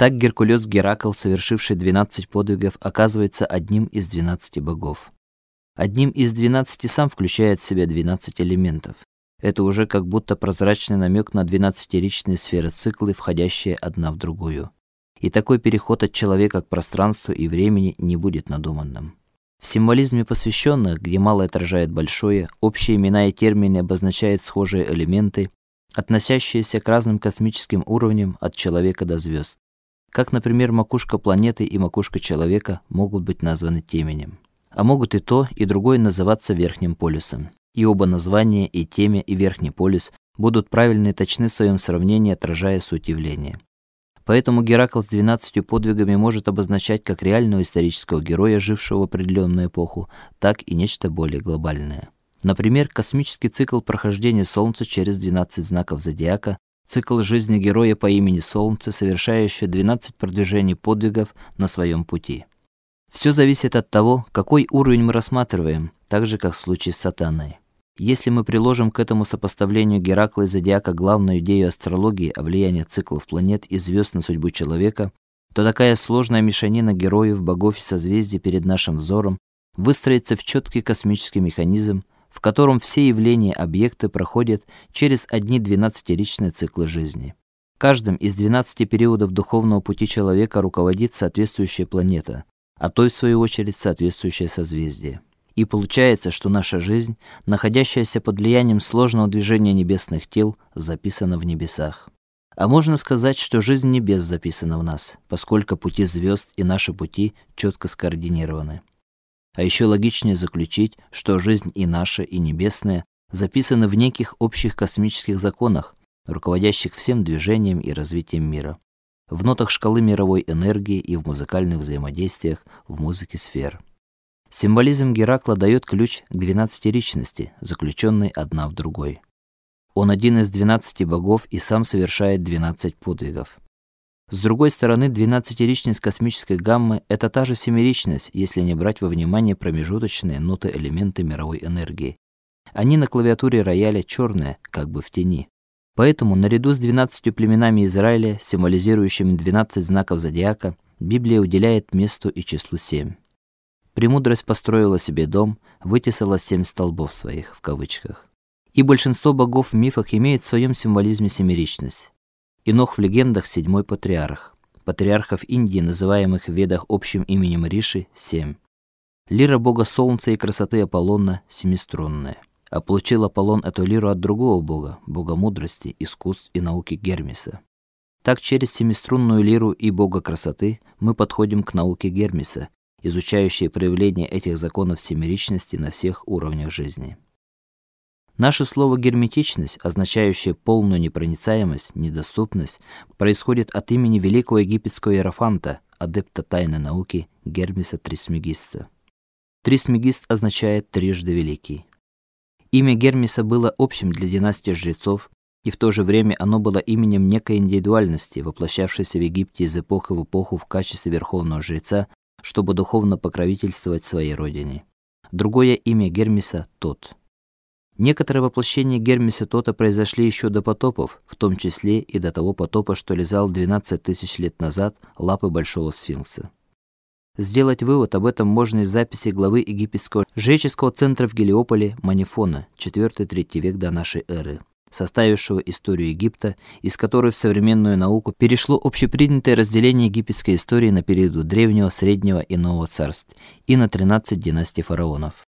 Так Геркулес Геракл, совершивший 12 подвигов, оказывается одним из 12 богов. Одним из 12 сам включает в себя 12 элементов. Это уже как будто прозрачный намек на двенадцатиричные сферы циклы, входящие одна в другую. И такой переход от человека к пространству и времени не будет надуманным. В символизме посвященных, где малое отражает большое, общие имена и термины обозначают схожие элементы, относящиеся к разным космическим уровням от человека до звезд. Как, например, макушка планеты и макушка человека могут быть названы теменем. А могут и то, и другое называться верхним полюсом и оба названия, и темя, и верхний полюс будут правильны и точны в своем сравнении, отражая суть явления. Поэтому Геракл с двенадцатью подвигами может обозначать как реального исторического героя, жившего в определенную эпоху, так и нечто более глобальное. Например, космический цикл прохождения Солнца через 12 знаков зодиака, цикл жизни героя по имени Солнце, совершающего 12 продвижений подвигов на своем пути. Все зависит от того, какой уровень мы рассматриваем, так же как в случае с сатаной. Если мы приложим к этому сопоставлению Геракла и зодиака главную идею астрологии о влиянии циклов планет и звезд на судьбу человека, то такая сложная мешанина героев, богов и созвездий перед нашим взором выстроится в четкий космический механизм, в котором все явления, объекты проходят через одни двенадцатиричные циклы жизни. Каждым из 12 периодов духовного пути человека руководит соответствующая планета, а той в свою очередь соответствующее созвездие. И получается, что наша жизнь, находящаяся под влиянием сложного движения небесных тел, записана в небесах. А можно сказать, что жизнь небес записана в нас, поскольку пути звезд и наши пути четко скоординированы. А еще логичнее заключить, что жизнь и наша, и небесная записаны в неких общих космических законах, руководящих всем движением и развитием мира в нотах шкалы мировой энергии и в музыкальных взаимодействиях в музыке сфер. Символизм Геракла дает ключ к двенадцатиричности, заключенной одна в другой. Он один из двенадцати богов и сам совершает двенадцать подвигов. С другой стороны, двенадцатиричность космической гаммы это та же семиричность, если не брать во внимание промежуточные ноты элементы мировой энергии. Они на клавиатуре рояля черные, как бы в тени. Поэтому наряду с двенадцатью племенами Израиля, символизирующими двенадцать знаков зодиака, Библия уделяет месту и числу семь. Премудрость построила себе дом, вытесала семь столбов своих в кавычках. И большинство богов в мифах имеют в своем символизме семеричность. Инох в легендах седьмой патриарх. Патриархов Индии, называемых в Ведах общим именем Риши, семь. Лира бога солнца и красоты Аполлона семиструнная а получил Аполлон эту лиру от другого бога, бога мудрости, искусств и науки Гермеса. Так через семиструнную лиру и бога красоты мы подходим к науке Гермеса, изучающей проявление этих законов семеричности на всех уровнях жизни. Наше слово герметичность, означающее полную непроницаемость, недоступность, происходит от имени великого египетского иерофанта, адепта тайной науки Гермеса Трисмегиста. Трисмегист означает трижды великий. Имя Гермеса было общим для династии жрецов, и в то же время оно было именем некой индивидуальности, воплощавшейся в Египте из эпохи в эпоху в качестве верховного жреца, чтобы духовно покровительствовать своей родине. Другое имя Гермеса Тот. Некоторые воплощения Гермеса Тота произошли еще до потопов, в том числе и до того потопа, что лизал 12 тысяч лет назад лапы большого сфинкса. Сделать вывод об этом можно из записи главы египетского жреческого центра в Гелиополе Манифона, 4-3 век до нашей эры, составившего историю Египта, из которой в современную науку перешло общепринятое разделение египетской истории на периоды древнего, среднего и нового царств и на 13 династий фараонов.